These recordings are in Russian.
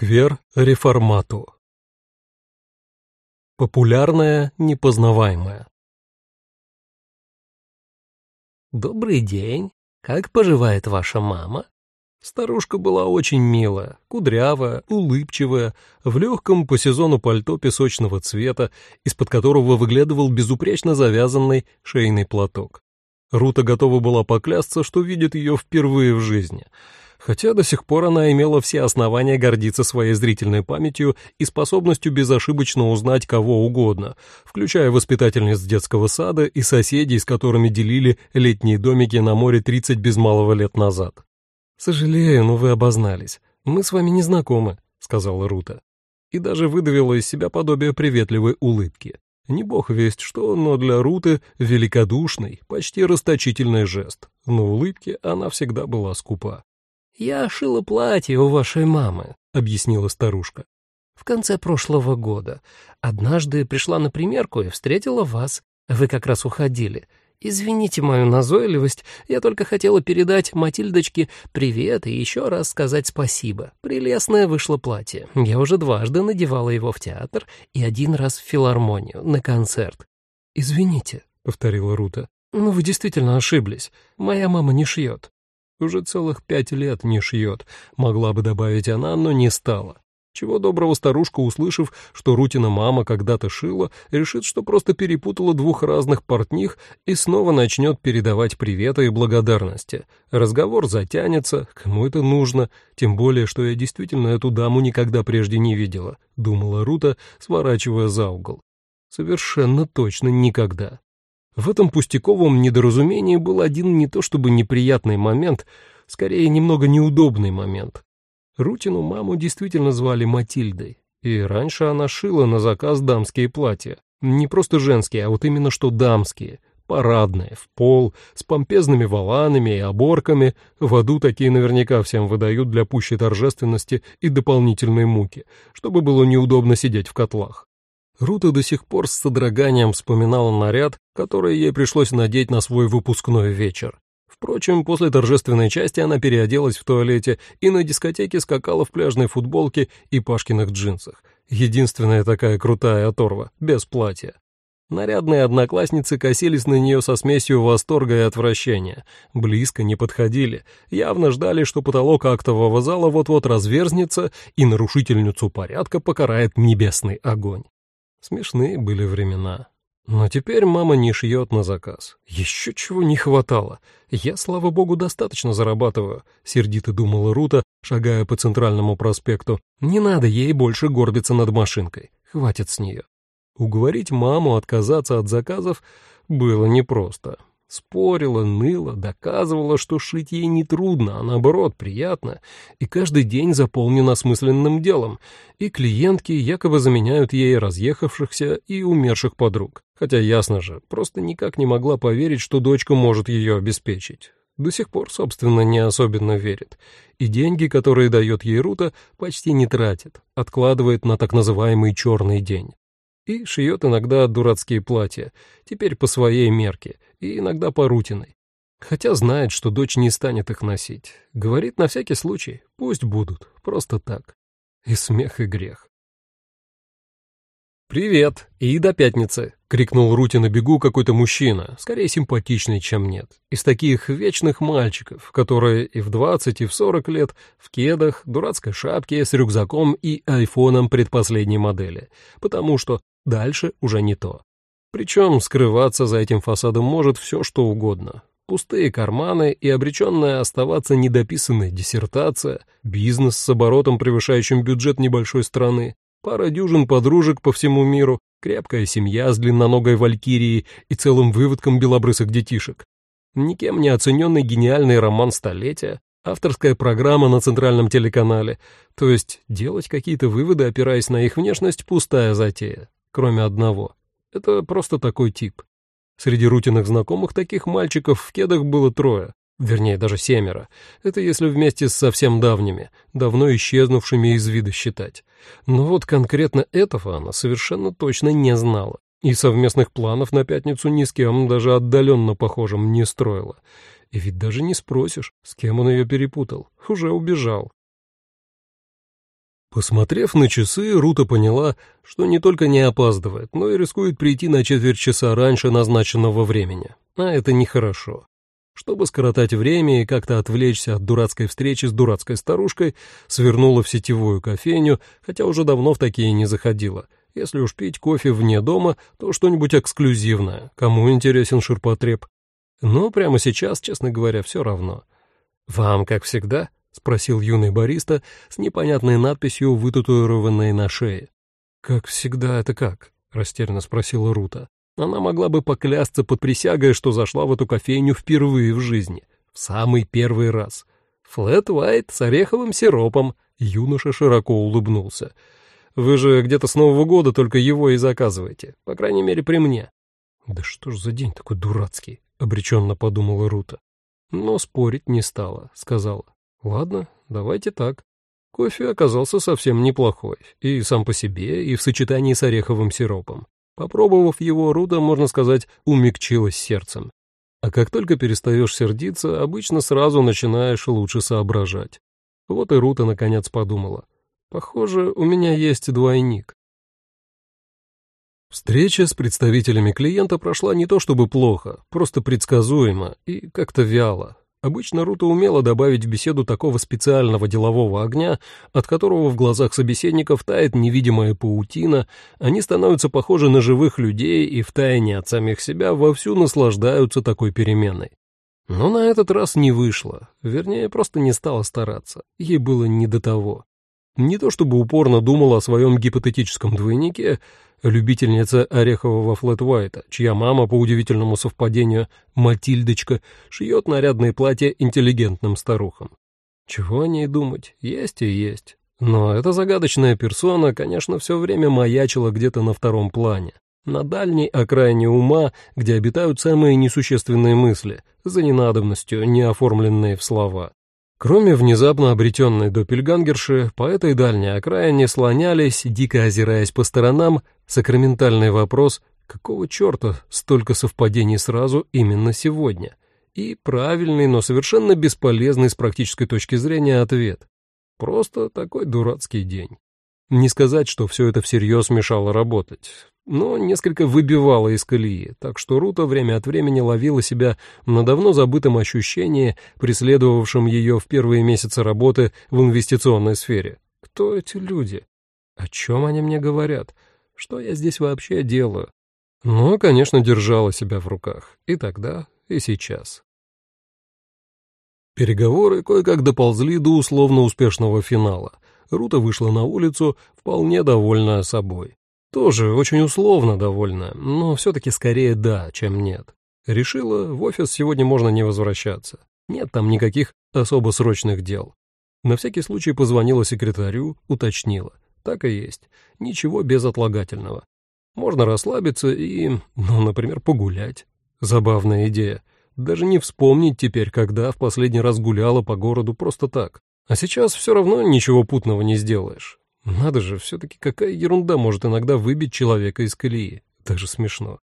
Сквер Реформату. Популярное, непознаваемое. «Добрый день. Как поживает ваша мама?» Старушка была очень милая, кудрявая, улыбчивая, в легком по сезону пальто песочного цвета, из-под которого выглядывал безупречно завязанный шейный платок. Рута готова была поклясться, что видит ее впервые в жизни — хотя до сих пор она имела все основания гордиться своей зрительной памятью и способностью безошибочно узнать кого угодно, включая воспитательниц детского сада и соседей, с которыми делили летние домики на море 30 без малого лет назад. «Сожалею, но вы обознались. Мы с вами не знакомы», — сказала Рута. И даже выдавила из себя подобие приветливой улыбки. Не бог весть что, но для Руты великодушный, почти расточительный жест. На улыбке она всегда была скупа. «Я шила платье у вашей мамы», — объяснила старушка. «В конце прошлого года. Однажды пришла на примерку и встретила вас. Вы как раз уходили. Извините мою назойливость, я только хотела передать Матильдочке привет и еще раз сказать спасибо. Прелестное вышло платье. Я уже дважды надевала его в театр и один раз в филармонию, на концерт. «Извините», — повторила Рута, — «но вы действительно ошиблись. Моя мама не шьет». Уже целых пять лет не шьет, могла бы добавить она, но не стала. Чего доброго старушка, услышав, что Рутина мама когда-то шила, решит, что просто перепутала двух разных портних и снова начнет передавать приветы и благодарности. Разговор затянется, кому это нужно, тем более, что я действительно эту даму никогда прежде не видела, думала Рута, сворачивая за угол. Совершенно точно никогда. В этом пустяковом недоразумении был один не то чтобы неприятный момент, скорее немного неудобный момент. Рутину маму действительно звали Матильдой, и раньше она шила на заказ дамские платья. Не просто женские, а вот именно что дамские, парадные, в пол, с помпезными воланами и оборками. В аду такие наверняка всем выдают для пущей торжественности и дополнительной муки, чтобы было неудобно сидеть в котлах. Рута до сих пор с содроганием вспоминала наряд, который ей пришлось надеть на свой выпускной вечер. Впрочем, после торжественной части она переоделась в туалете и на дискотеке скакала в пляжной футболке и пашкиных джинсах. Единственная такая крутая оторва, без платья. Нарядные одноклассницы косились на нее со смесью восторга и отвращения. Близко не подходили, явно ждали, что потолок актового зала вот-вот разверзнется и нарушительницу порядка покарает небесный огонь. Смешные были времена. Но теперь мама не шьет на заказ. Еще чего не хватало. Я, слава богу, достаточно зарабатываю, — сердито думала Рута, шагая по центральному проспекту. Не надо ей больше горбиться над машинкой. Хватит с нее. Уговорить маму отказаться от заказов было непросто. Спорила, ныла, доказывала, что шить ей не трудно, а наоборот приятно, и каждый день заполнен осмысленным делом, и клиентки якобы заменяют ей разъехавшихся и умерших подруг. Хотя ясно же, просто никак не могла поверить, что дочка может ее обеспечить. До сих пор, собственно, не особенно верит. И деньги, которые дает ей Рута, почти не тратит, откладывает на так называемый черный день и шьет иногда дурацкие платья, теперь по своей мерке, и иногда по рутиной. Хотя знает, что дочь не станет их носить. Говорит на всякий случай, пусть будут, просто так. И смех, и грех. «Привет! И до пятницы!» — крикнул Рути на бегу какой-то мужчина, скорее симпатичный, чем нет. Из таких вечных мальчиков, которые и в двадцать, и в сорок лет в кедах, дурацкой шапке с рюкзаком и айфоном предпоследней модели, потому что дальше уже не то. Причем скрываться за этим фасадом может все, что угодно. Пустые карманы и обреченная оставаться недописанной диссертация, бизнес с оборотом, превышающим бюджет небольшой страны, пара дюжин подружек по всему миру, крепкая семья с длинноногой валькирией и целым выводком белобрысых детишек. Никем не оцененный гениальный роман столетия, авторская программа на центральном телеканале, то есть делать какие-то выводы, опираясь на их внешность, пустая затея, кроме одного. Это просто такой тип. Среди рутиных знакомых таких мальчиков в кедах было трое, Вернее, даже семеро. Это если вместе с совсем давними, давно исчезнувшими из вида считать. Но вот конкретно этого она совершенно точно не знала. И совместных планов на пятницу ни с кем, даже отдаленно похожим, не строила. И ведь даже не спросишь, с кем он ее перепутал. Уже убежал. Посмотрев на часы, Рута поняла, что не только не опаздывает, но и рискует прийти на четверть часа раньше назначенного времени. А это нехорошо. Чтобы скоротать время и как-то отвлечься от дурацкой встречи с дурацкой старушкой, свернула в сетевую кофейню, хотя уже давно в такие не заходила. Если уж пить кофе вне дома, то что-нибудь эксклюзивное. Кому интересен ширпотреб? Но прямо сейчас, честно говоря, все равно. «Вам, как всегда?» — спросил юный бариста с непонятной надписью, вытатуированной на шее. «Как всегда это как?» — растерянно спросила Рута. Она могла бы поклясться под присягой, что зашла в эту кофейню впервые в жизни, в самый первый раз. «Флэт Уайт с ореховым сиропом», — юноша широко улыбнулся. «Вы же где-то с Нового года только его и заказываете, по крайней мере, при мне». «Да что ж за день такой дурацкий?» — обреченно подумала Рута. Но спорить не стала, сказала. Ладно, давайте так. Кофе оказался совсем неплохой, и сам по себе, и в сочетании с ореховым сиропом. Попробовав его, Руда, можно сказать, умягчилась сердцем. А как только перестаешь сердиться, обычно сразу начинаешь лучше соображать. Вот и Рута наконец подумала. Похоже, у меня есть двойник. Встреча с представителями клиента прошла не то чтобы плохо, просто предсказуемо и как-то вяло. Обычно Рута умела добавить в беседу такого специального делового огня, от которого в глазах собеседников тает невидимая паутина, они становятся похожи на живых людей и втайне от самих себя вовсю наслаждаются такой переменой. Но на этот раз не вышло, вернее, просто не стала стараться, ей было не до того. Не то чтобы упорно думала о своем гипотетическом двойнике, любительница орехового флэт-вайта, чья мама, по удивительному совпадению, Матильдочка, шьет нарядные платья интеллигентным старухам. Чего о ней думать? Есть и есть. Но эта загадочная персона, конечно, все время маячила где-то на втором плане, на дальней окраине ума, где обитают самые несущественные мысли, за ненадобностью, не оформленные в слова. Кроме внезапно обретенной доппельгангерши, по этой дальней окраине слонялись, дико озираясь по сторонам, сакраментальный вопрос, какого черта столько совпадений сразу именно сегодня? И правильный, но совершенно бесполезный с практической точки зрения ответ. Просто такой дурацкий день. Не сказать, что все это всерьез мешало работать но несколько выбивала из колеи, так что Рута время от времени ловила себя на давно забытом ощущении, преследовавшем ее в первые месяцы работы в инвестиционной сфере. Кто эти люди? О чем они мне говорят? Что я здесь вообще делаю? Но, конечно, держала себя в руках. И тогда, и сейчас. Переговоры кое-как доползли до условно успешного финала. Рута вышла на улицу, вполне довольная собой. Тоже очень условно довольна, но все-таки скорее да, чем нет. Решила, в офис сегодня можно не возвращаться. Нет там никаких особо срочных дел. На всякий случай позвонила секретарю, уточнила. Так и есть. Ничего безотлагательного. Можно расслабиться и, ну, например, погулять. Забавная идея. Даже не вспомнить теперь, когда в последний раз гуляла по городу просто так. А сейчас все равно ничего путного не сделаешь. Надо же, все-таки какая ерунда может иногда выбить человека из колеи. Даже смешно.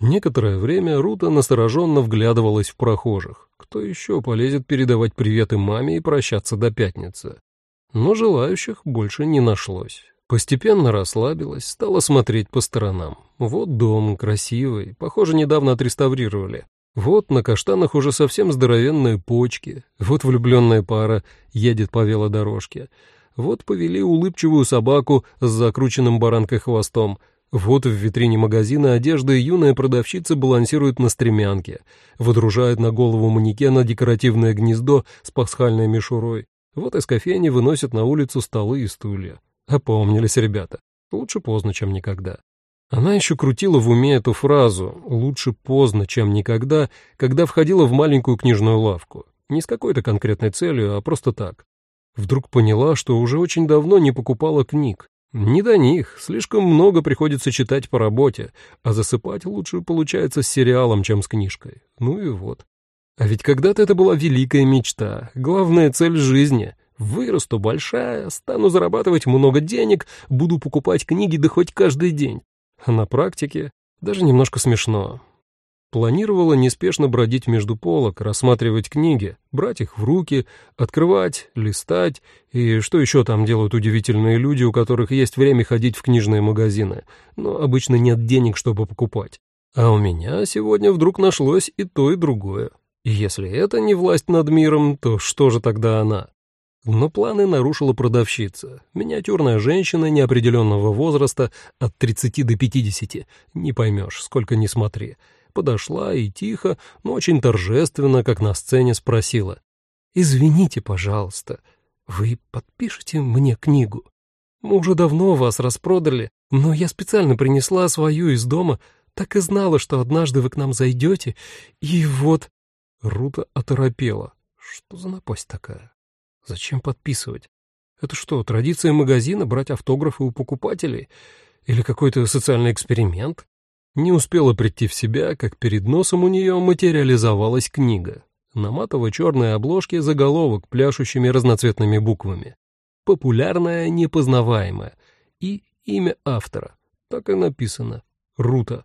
Некоторое время Рута настороженно вглядывалась в прохожих. Кто еще полезет передавать приветы маме и прощаться до пятницы? Но желающих больше не нашлось. Постепенно расслабилась, стала смотреть по сторонам. Вот дом, красивый, похоже, недавно отреставрировали. Вот на каштанах уже совсем здоровенные почки, вот влюбленная пара едет по велодорожке, вот повели улыбчивую собаку с закрученным баранкой хвостом, вот в витрине магазина одежды юная продавщица балансирует на стремянке, водружает на голову манекена декоративное гнездо с пасхальной мишурой, вот из кофейни выносят на улицу столы и стулья. Опомнились ребята. Лучше поздно, чем никогда. Она еще крутила в уме эту фразу «лучше поздно, чем никогда», когда входила в маленькую книжную лавку. Не с какой-то конкретной целью, а просто так. Вдруг поняла, что уже очень давно не покупала книг. Не до них, слишком много приходится читать по работе, а засыпать лучше получается с сериалом, чем с книжкой. Ну и вот. А ведь когда-то это была великая мечта, главная цель жизни. Вырасту большая, стану зарабатывать много денег, буду покупать книги да хоть каждый день. А на практике даже немножко смешно. Планировала неспешно бродить между полок, рассматривать книги, брать их в руки, открывать, листать и что еще там делают удивительные люди, у которых есть время ходить в книжные магазины, но обычно нет денег, чтобы покупать. А у меня сегодня вдруг нашлось и то, и другое. И если это не власть над миром, то что же тогда она? Но планы нарушила продавщица. Миниатюрная женщина неопределенного возраста, от 30 до 50, не поймешь, сколько ни смотри подошла и тихо, но очень торжественно, как на сцене, спросила. «Извините, пожалуйста, вы подпишете мне книгу? Мы уже давно вас распродали, но я специально принесла свою из дома, так и знала, что однажды вы к нам зайдете, и вот...» Рута оторопела. «Что за напасть такая? Зачем подписывать? Это что, традиция магазина брать автографы у покупателей? Или какой-то социальный эксперимент?» Не успела прийти в себя, как перед носом у нее материализовалась книга. На матово-черной обложке заголовок пляшущими разноцветными буквами. Популярная, непознаваемая. И имя автора. Так и написано. Рута.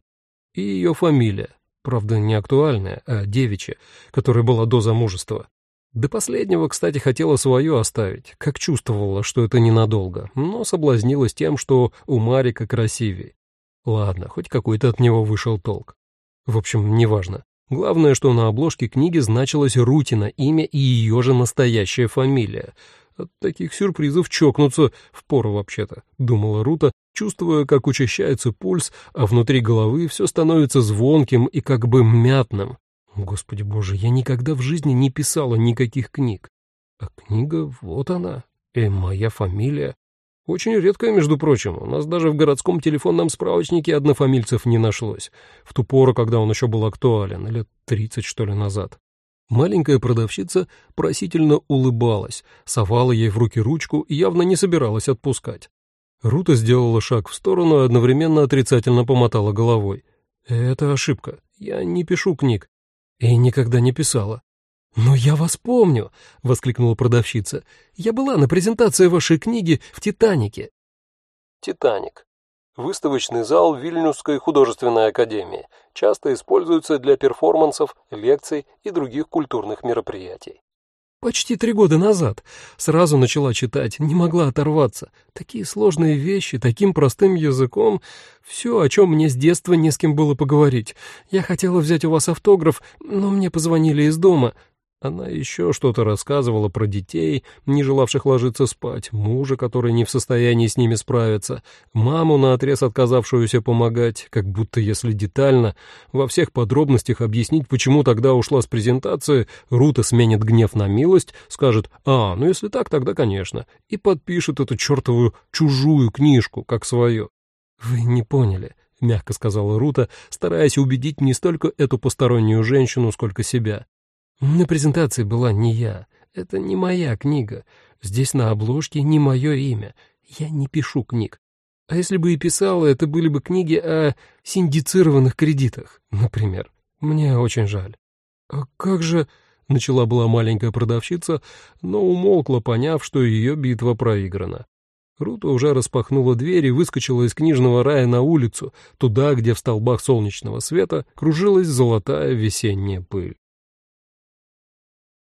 И ее фамилия. Правда, не актуальная, а девичья, которая была до замужества. До последнего, кстати, хотела свою оставить, как чувствовала, что это ненадолго, но соблазнилась тем, что у Марика красивее. Ладно, хоть какой-то от него вышел толк. В общем, неважно. Главное, что на обложке книги значилось Рутина имя и ее же настоящая фамилия. От таких сюрпризов чокнуться впору вообще-то, думала Рута, чувствуя, как учащается пульс, а внутри головы все становится звонким и как бы мятным. Господи боже, я никогда в жизни не писала никаких книг. А книга, вот она, и моя фамилия. Очень редкое, между прочим. У нас даже в городском телефонном справочнике однофамильцев не нашлось. В ту пору, когда он еще был актуален, лет тридцать, что ли, назад. Маленькая продавщица просительно улыбалась, совала ей в руки ручку и явно не собиралась отпускать. Рута сделала шаг в сторону и одновременно отрицательно помотала головой. «Это ошибка. Я не пишу книг. И никогда не писала. «Но я вас помню!» — воскликнула продавщица. «Я была на презентации вашей книги в «Титанике». «Титаник» — выставочный зал Вильнюсской художественной академии, часто используется для перформансов, лекций и других культурных мероприятий. Почти три года назад. Сразу начала читать, не могла оторваться. Такие сложные вещи, таким простым языком. Все, о чем мне с детства не с кем было поговорить. Я хотела взять у вас автограф, но мне позвонили из дома. Она еще что-то рассказывала про детей, не желавших ложиться спать, мужа, который не в состоянии с ними справиться, маму, наотрез отказавшуюся помогать, как будто если детально, во всех подробностях объяснить, почему тогда ушла с презентации, Рута сменит гнев на милость, скажет «А, ну если так, тогда конечно», и подпишет эту чертову чужую книжку, как свою. «Вы не поняли», — мягко сказала Рута, стараясь убедить не столько эту постороннюю женщину, сколько себя. На презентации была не я. Это не моя книга. Здесь на обложке не мое имя. Я не пишу книг. А если бы и писала, это были бы книги о синдицированных кредитах, например. Мне очень жаль. А как же... Начала была маленькая продавщица, но умолкла, поняв, что ее битва проиграна. Рута уже распахнула дверь и выскочила из книжного рая на улицу, туда, где в столбах солнечного света кружилась золотая весенняя пыль.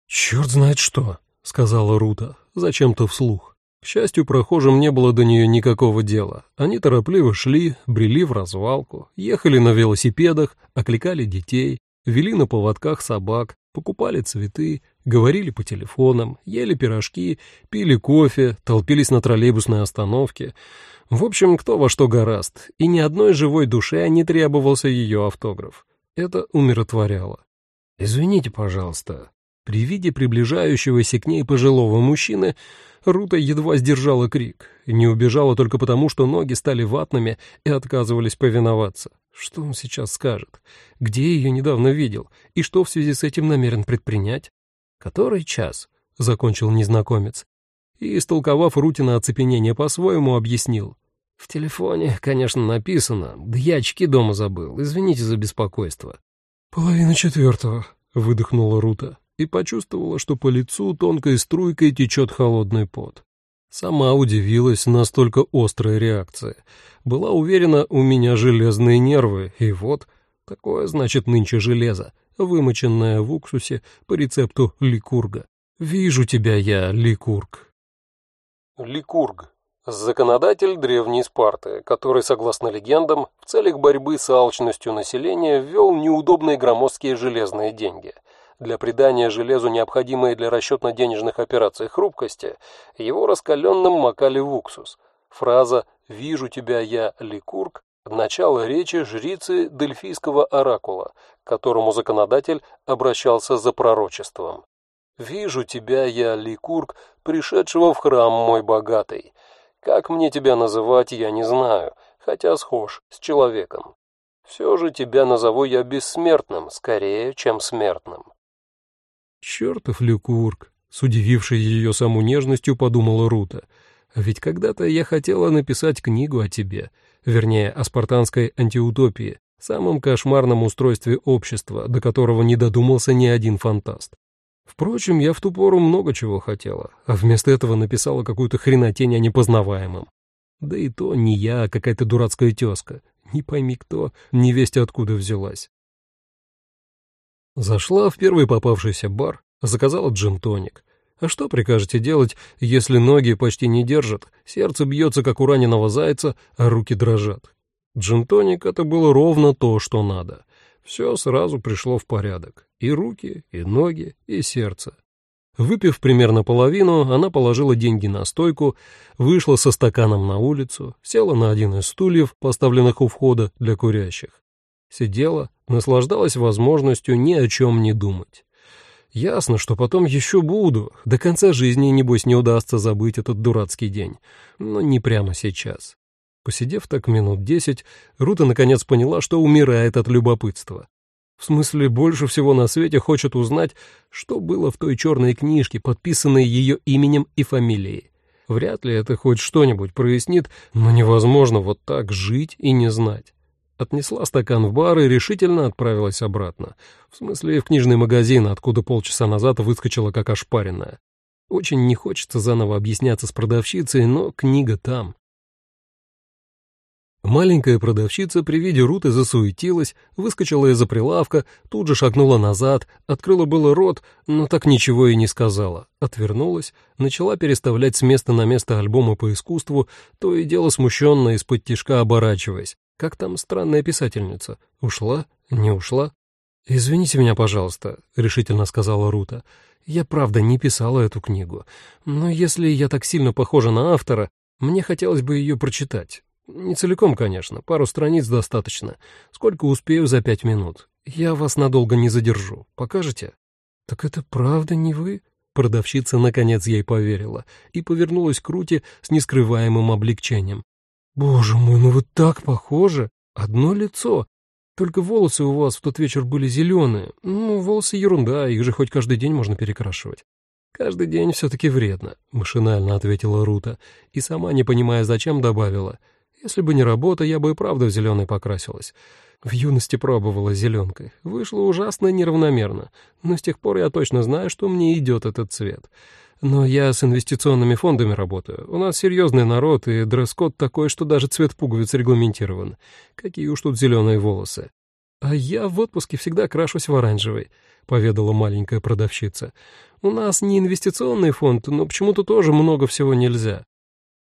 «Черт знает что», — сказала Рута, зачем-то вслух. К счастью, прохожим не было до нее никакого дела. Они торопливо шли, брели в развалку, ехали на велосипедах, окликали детей, вели на поводках собак, покупали цветы, говорили по телефонам, ели пирожки, пили кофе, толпились на троллейбусной остановке. В общем, кто во что гораст, и ни одной живой душе не требовался ее автограф. Это умиротворяло. «Извините, пожалуйста», при виде приближающегося к ней пожилого мужчины Рута едва сдержала крик, не убежала только потому, что ноги стали ватными и отказывались повиноваться. Что он сейчас скажет? Где ее недавно видел? И что в связи с этим намерен предпринять? «Который час?» — закончил незнакомец. И, истолковав Рутина оцепенение по-своему, объяснил. «В телефоне, конечно, написано. Да я очки дома забыл. Извините за беспокойство». «Половина четвертого», — выдохнула Рута и почувствовала, что по лицу тонкой струйкой течет холодный пот. Сама удивилась настолько острой реакции. Была уверена, у меня железные нервы, и вот Такое значит нынче железо, вымоченное в уксусе по рецепту Ликурга. Вижу тебя я, Ликург. Ликург. Законодатель древней Спарты, который, согласно легендам, в целях борьбы с алчностью населения ввел неудобные громоздкие железные деньги. Для придания железу необходимой для расчетно-денежных операций хрупкости, его раскаленным макали в уксус. Фраза «Вижу тебя я, Ликург» Начало речи жрицы Дельфийского оракула, к которому законодатель обращался за пророчеством. «Вижу тебя, я, Ликург, пришедшего в храм мой богатый. Как мне тебя называть, я не знаю, хотя схож с человеком. Все же тебя назову я бессмертным, скорее, чем смертным». «Чертов Ликург!» — с удивившей ее саму нежностью подумала Рута. «А ведь когда-то я хотела написать книгу о тебе» вернее, о спартанской антиутопии, самом кошмарном устройстве общества, до которого не додумался ни один фантаст. Впрочем, я в ту пору много чего хотела, а вместо этого написала какую-то хренотень о непознаваемом. Да и то не я, а какая-то дурацкая тезка. Не пойми кто, не весть откуда взялась. Зашла в первый попавшийся бар, заказала джин-тоник. А что прикажете делать, если ноги почти не держат, сердце бьется, как у раненого зайца, а руки дрожат? Джинтоник — это было ровно то, что надо. Все сразу пришло в порядок. И руки, и ноги, и сердце. Выпив примерно половину, она положила деньги на стойку, вышла со стаканом на улицу, села на один из стульев, поставленных у входа для курящих. Сидела, наслаждалась возможностью ни о чем не думать. Ясно, что потом еще буду. До конца жизни, небось, не удастся забыть этот дурацкий день. Но не прямо сейчас. Посидев так минут десять, Рута наконец поняла, что умирает от любопытства. В смысле, больше всего на свете хочет узнать, что было в той черной книжке, подписанной ее именем и фамилией. Вряд ли это хоть что-нибудь прояснит, но невозможно вот так жить и не знать. Отнесла стакан в бар и решительно отправилась обратно. В смысле, в книжный магазин, откуда полчаса назад выскочила как ошпаренная. Очень не хочется заново объясняться с продавщицей, но книга там. Маленькая продавщица при виде Руты засуетилась, выскочила из-за прилавка, тут же шагнула назад, открыла было рот, но так ничего и не сказала. Отвернулась, начала переставлять с места на место альбомы по искусству, то и дело смущенно из-под тишка оборачиваясь. Как там странная писательница? Ушла? Не ушла? «Извините меня, пожалуйста», — решительно сказала Рута. «Я правда не писала эту книгу. Но если я так сильно похожа на автора, мне хотелось бы ее прочитать. Не целиком, конечно, пару страниц достаточно. Сколько успею за пять минут. Я вас надолго не задержу. Покажете?» «Так это правда не вы?» Продавщица наконец ей поверила и повернулась к Руте с нескрываемым облегчением. «Боже мой, ну вы так похожи! Одно лицо! Только волосы у вас в тот вечер были зеленые. Ну, волосы ерунда, их же хоть каждый день можно перекрашивать». «Каждый день все-таки вредно», — машинально ответила Рута, и сама, не понимая зачем, добавила. «Если бы не работа, я бы и правда в зеленый покрасилась. В юности пробовала зеленкой. Вышло ужасно неравномерно, но с тех пор я точно знаю, что мне идет этот цвет. Но я с инвестиционными фондами работаю. У нас серьезный народ, и дресс-код такой, что даже цвет пуговиц регламентирован. Какие уж тут зеленые волосы. А я в отпуске всегда крашусь в оранжевый, — поведала маленькая продавщица. У нас не инвестиционный фонд, но почему-то тоже много всего нельзя.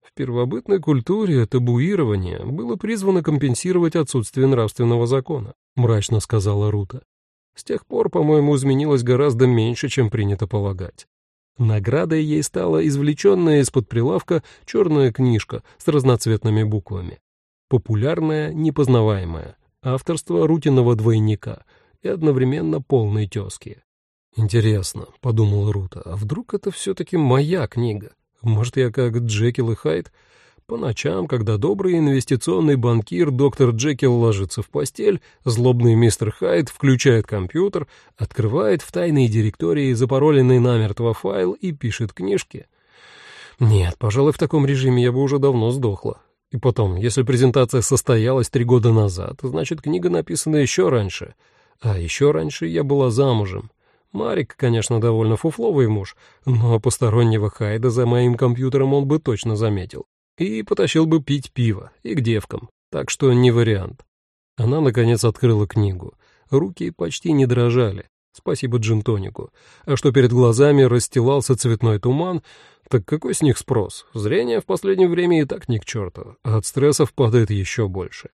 В первобытной культуре табуирование было призвано компенсировать отсутствие нравственного закона, — мрачно сказала Рута. С тех пор, по-моему, изменилось гораздо меньше, чем принято полагать. Наградой ей стала извлеченная из-под прилавка черная книжка с разноцветными буквами. Популярная, непознаваемая, авторство Рутиного двойника и одновременно полной тезки. «Интересно», — подумала Рута, — «а вдруг это все-таки моя книга? Может, я как Джекил и Хайд по ночам, когда добрый инвестиционный банкир доктор Джекил ложится в постель, злобный мистер Хайд включает компьютер, открывает в тайной директории запароленный намертво файл и пишет книжки. Нет, пожалуй, в таком режиме я бы уже давно сдохла. И потом, если презентация состоялась три года назад, значит, книга написана еще раньше. А еще раньше я была замужем. Марик, конечно, довольно фуфловый муж, но постороннего Хайда за моим компьютером он бы точно заметил и потащил бы пить пиво и к девкам, так что не вариант. Она, наконец, открыла книгу. руки почти не дрожали. Спасибо джинтонику. А что перед глазами расстилался цветной туман, так какой с них спрос? Зрение в последнее время и так ни к черту, а от стрессов падает еще больше.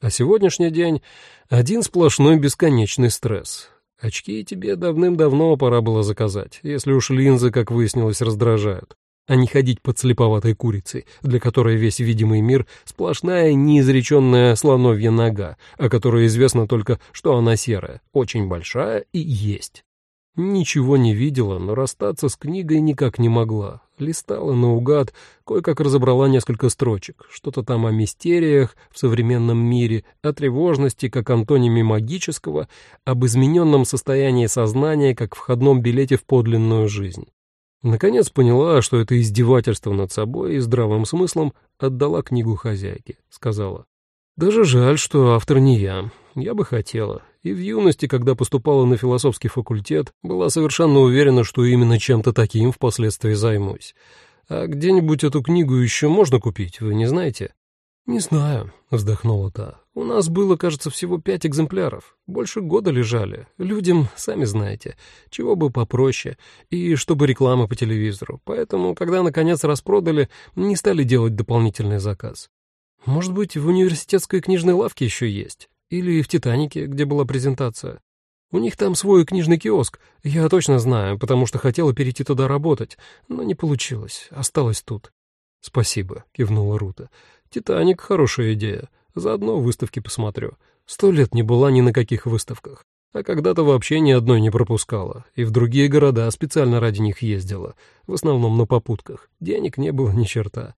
А сегодняшний день — один сплошной бесконечный стресс. Очки тебе давным-давно пора было заказать, если уж линзы, как выяснилось, раздражают а не ходить под слеповатой курицей, для которой весь видимый мир — сплошная неизреченная слоновья нога, о которой известно только, что она серая, очень большая и есть. Ничего не видела, но расстаться с книгой никак не могла. Листала наугад, кое-как разобрала несколько строчек, что-то там о мистериях в современном мире, о тревожности как антониме магического, об измененном состоянии сознания как входном билете в подлинную жизнь. Наконец поняла, что это издевательство над собой и здравым смыслом отдала книгу хозяйке. Сказала, «Даже жаль, что автор не я. Я бы хотела. И в юности, когда поступала на философский факультет, была совершенно уверена, что именно чем-то таким впоследствии займусь. А где-нибудь эту книгу еще можно купить, вы не знаете?» «Не знаю», — вздохнула та. «У нас было, кажется, всего пять экземпляров. Больше года лежали. Людям, сами знаете, чего бы попроще, и чтобы реклама по телевизору. Поэтому, когда, наконец, распродали, не стали делать дополнительный заказ. Может быть, в университетской книжной лавке еще есть? Или в «Титанике», где была презентация? У них там свой книжный киоск, я точно знаю, потому что хотела перейти туда работать, но не получилось, осталось тут». «Спасибо», — кивнула Рута. «Титаник» — хорошая идея. Заодно выставки посмотрю. Сто лет не была ни на каких выставках. А когда-то вообще ни одной не пропускала. И в другие города специально ради них ездила. В основном на попутках. Денег не было ни черта.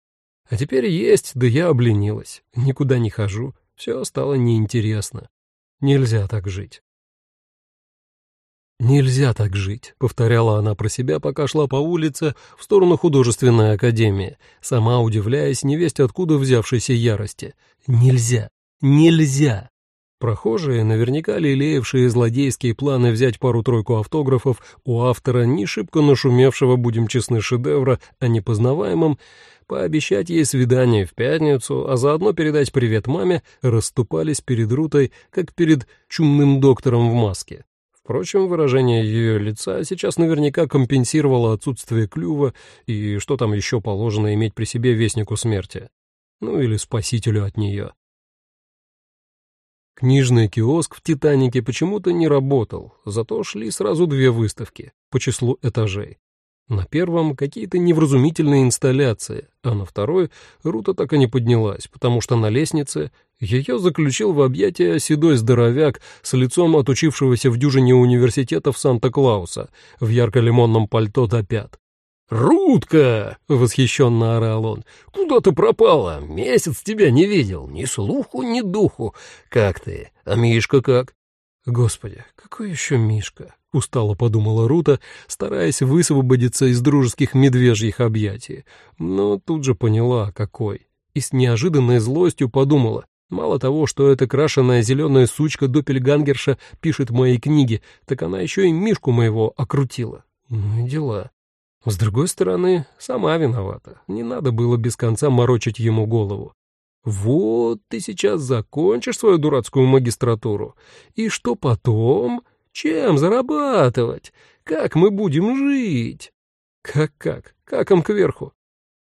А теперь есть, да я обленилась. Никуда не хожу. Все стало неинтересно. Нельзя так жить. «Нельзя так жить», — повторяла она про себя, пока шла по улице в сторону художественной академии, сама удивляясь невесть откуда взявшейся ярости. «Нельзя! Нельзя!» Прохожие, наверняка лелеявшие злодейские планы взять пару-тройку автографов у автора не шибко нашумевшего, будем честны, шедевра о непознаваемом, пообещать ей свидание в пятницу, а заодно передать привет маме, расступались перед Рутой, как перед чумным доктором в маске. Впрочем, выражение ее лица сейчас наверняка компенсировало отсутствие клюва и что там еще положено иметь при себе вестнику смерти. Ну или спасителю от нее. Книжный киоск в «Титанике» почему-то не работал, зато шли сразу две выставки по числу этажей. На первом какие-то невразумительные инсталляции, а на второй Рута так и не поднялась, потому что на лестнице ее заключил в объятия седой здоровяк с лицом отучившегося в дюжине университетов Санта-Клауса в ярко-лимонном пальто до пят. «Рутка!» — восхищенно орал он. «Куда ты пропала? Месяц тебя не видел. Ни слуху, ни духу. Как ты? А Мишка как?» «Господи, какой еще Мишка?» — устало подумала Рута, стараясь высвободиться из дружеских медвежьих объятий. Но тут же поняла, какой. И с неожиданной злостью подумала. Мало того, что эта крашеная зеленая сучка Доппельгангерша пишет мои книги, так она еще и Мишку моего окрутила. Ну и дела. С другой стороны, сама виновата. Не надо было без конца морочить ему голову. Вот ты сейчас закончишь свою дурацкую магистратуру. И что потом? Чем зарабатывать? Как мы будем жить? Как-как? Каком кверху?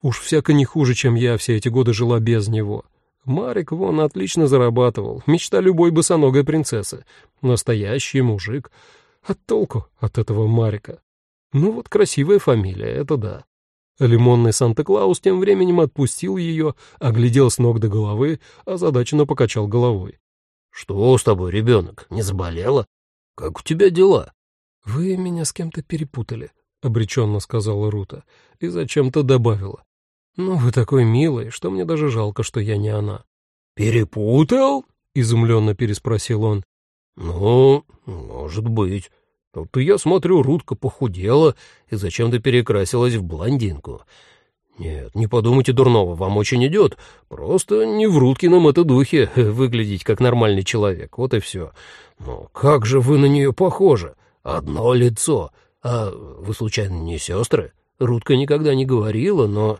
Уж всяко не хуже, чем я все эти годы жила без него. Марик вон отлично зарабатывал, мечта любой босоногой принцессы. Настоящий мужик. А толку от этого Марика? Ну вот красивая фамилия, это да. Лимонный Санта-Клаус тем временем отпустил ее, оглядел с ног до головы, озадаченно покачал головой. «Что с тобой, ребенок, не заболела? Как у тебя дела?» «Вы меня с кем-то перепутали», — обреченно сказала Рута, и зачем-то добавила. «Ну, вы такой милый, что мне даже жалко, что я не она». «Перепутал?» — изумленно переспросил он. «Ну, может быть. Тут я смотрю, Рутка похудела и зачем-то перекрасилась в блондинку. Нет, не подумайте дурного, вам очень идет. Просто не в Руткином это духе выглядеть как нормальный человек, вот и все. Но как же вы на нее похожи? Одно лицо. А вы, случайно, не сестры? Рутка никогда не говорила, но...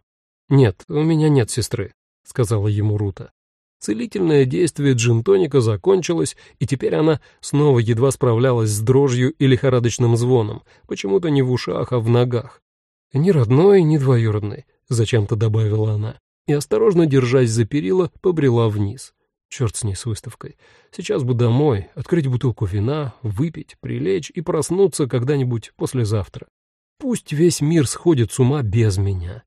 «Нет, у меня нет сестры», — сказала ему Рута. Целительное действие джинтоника закончилось, и теперь она снова едва справлялась с дрожью и лихорадочным звоном, почему-то не в ушах, а в ногах. «Ни родной, ни двоюродный», — зачем-то добавила она, и, осторожно держась за перила, побрела вниз. Черт с ней с выставкой. Сейчас бы домой, открыть бутылку вина, выпить, прилечь и проснуться когда-нибудь послезавтра. Пусть весь мир сходит с ума без меня.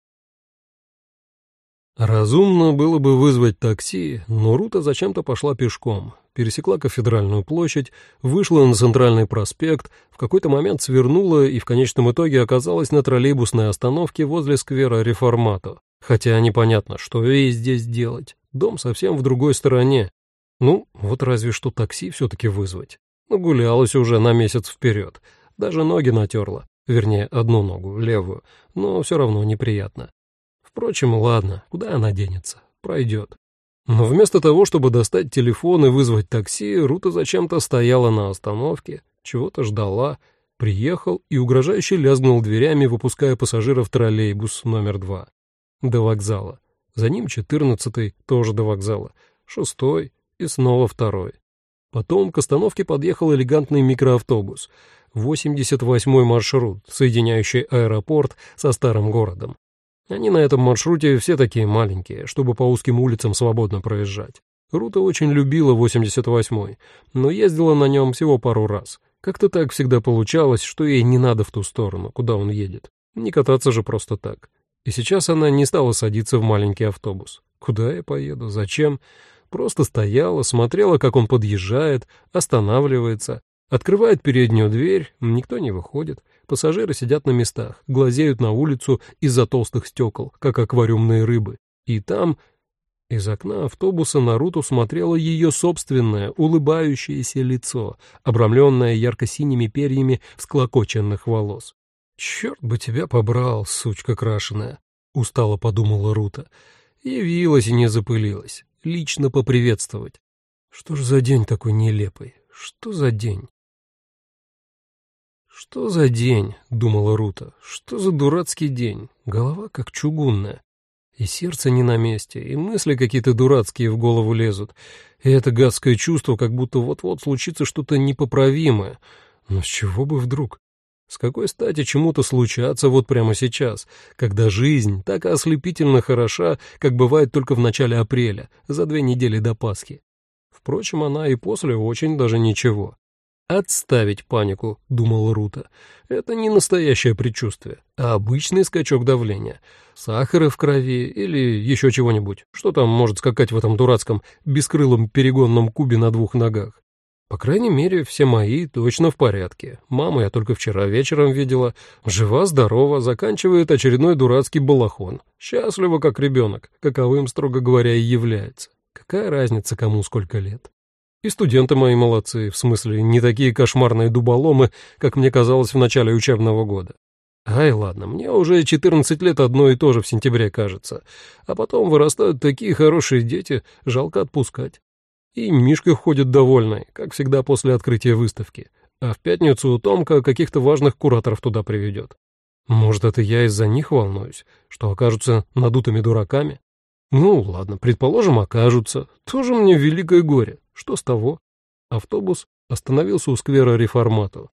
Разумно было бы вызвать такси, но Рута зачем-то пошла пешком, пересекла кафедральную площадь, вышла на центральный проспект, в какой-то момент свернула и в конечном итоге оказалась на троллейбусной остановке возле сквера Реформато. Хотя непонятно, что ей здесь делать. Дом совсем в другой стороне. Ну, вот разве что такси все-таки вызвать. Нагулялась уже на месяц вперед. Даже ноги натерла. Вернее, одну ногу, левую. Но все равно неприятно. Впрочем, ладно, куда она денется? Пройдет. Но вместо того, чтобы достать телефон и вызвать такси, Рута зачем-то стояла на остановке, чего-то ждала, приехал и угрожающе лязгнул дверями, выпуская пассажиров троллейбус номер два. До вокзала. За ним четырнадцатый, тоже до вокзала. Шестой и снова второй. Потом к остановке подъехал элегантный микроавтобус. 88-й маршрут, соединяющий аэропорт со старым городом. Они на этом маршруте все такие маленькие, чтобы по узким улицам свободно проезжать. Рута очень любила 88-й, но ездила на нем всего пару раз. Как-то так всегда получалось, что ей не надо в ту сторону, куда он едет. Не кататься же просто так. И сейчас она не стала садиться в маленький автобус. Куда я поеду? Зачем? Просто стояла, смотрела, как он подъезжает, останавливается, открывает переднюю дверь, никто не выходит. Пассажиры сидят на местах, глазеют на улицу из-за толстых стекол, как аквариумные рыбы. И там, из окна автобуса Наруту смотрело ее собственное, улыбающееся лицо, обрамленное ярко-синими перьями всклокоченных волос. «Черт бы тебя побрал, сучка крашеная!» — устало подумала Рута. Явилась и не запылилась. Лично поприветствовать. Что ж за день такой нелепый? Что за день? «Что за день?» — думала Рута. «Что за дурацкий день? Голова как чугунная. И сердце не на месте, и мысли какие-то дурацкие в голову лезут. И это гадское чувство, как будто вот-вот случится что-то непоправимое. Но с чего бы вдруг? С какой стати чему-то случаться вот прямо сейчас, когда жизнь так ослепительно хороша, как бывает только в начале апреля, за две недели до Пасхи? Впрочем, она и после очень даже ничего. «Отставить панику», — думала Рута. «Это не настоящее предчувствие, а обычный скачок давления. Сахара в крови или еще чего-нибудь. Что там может скакать в этом дурацком бескрылом перегонном кубе на двух ногах? По крайней мере, все мои точно в порядке. Мама я только вчера вечером видела. Жива-здорова, заканчивает очередной дурацкий балахон. Счастлива, как ребенок, каковым, строго говоря, и является. Какая разница, кому сколько лет?» И студенты мои молодцы, в смысле, не такие кошмарные дуболомы, как мне казалось в начале учебного года. Ай, ладно, мне уже 14 лет одно и то же в сентябре кажется. А потом вырастают такие хорошие дети, жалко отпускать. И Мишка ходит довольный, как всегда после открытия выставки. А в пятницу Томка каких-то важных кураторов туда приведет. Может, это я из-за них волнуюсь, что окажутся надутыми дураками? Ну, ладно, предположим, окажутся. Тоже мне великое горе. Что с того? Автобус остановился у сквера Реформату.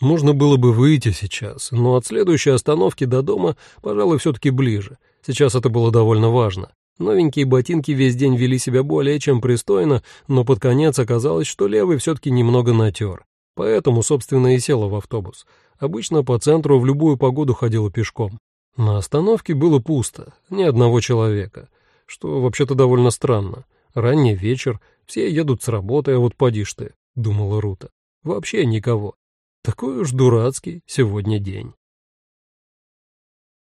Можно было бы выйти сейчас, но от следующей остановки до дома, пожалуй, все-таки ближе. Сейчас это было довольно важно. Новенькие ботинки весь день вели себя более чем пристойно, но под конец оказалось, что левый все-таки немного натер. Поэтому, собственно, и села в автобус. Обычно по центру в любую погоду ходила пешком. На остановке было пусто, ни одного человека что вообще-то довольно странно. Ранний вечер, все едут с работы, а вот поди ты, думала Рута. Вообще никого. Такой уж дурацкий сегодня день.